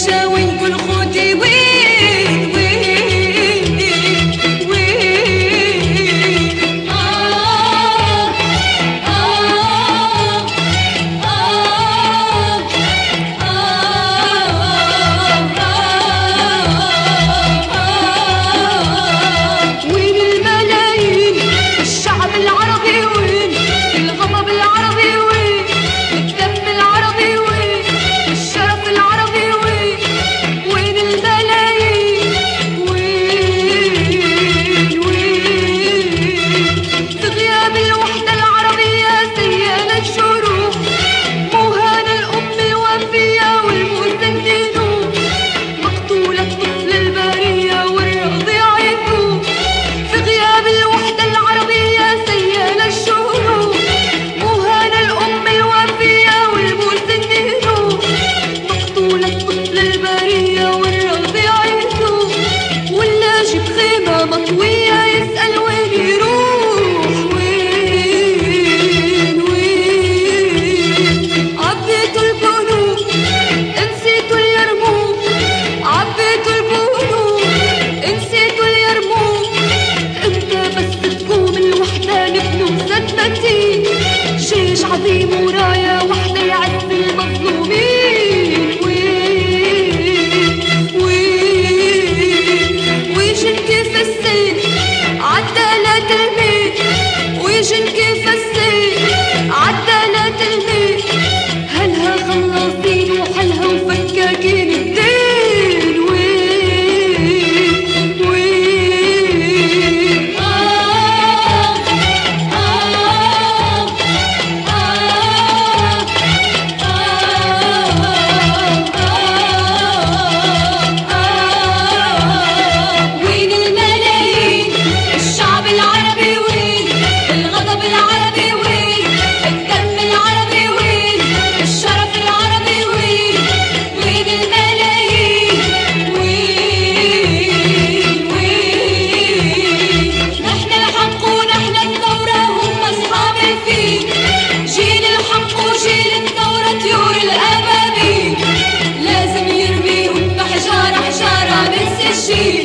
show she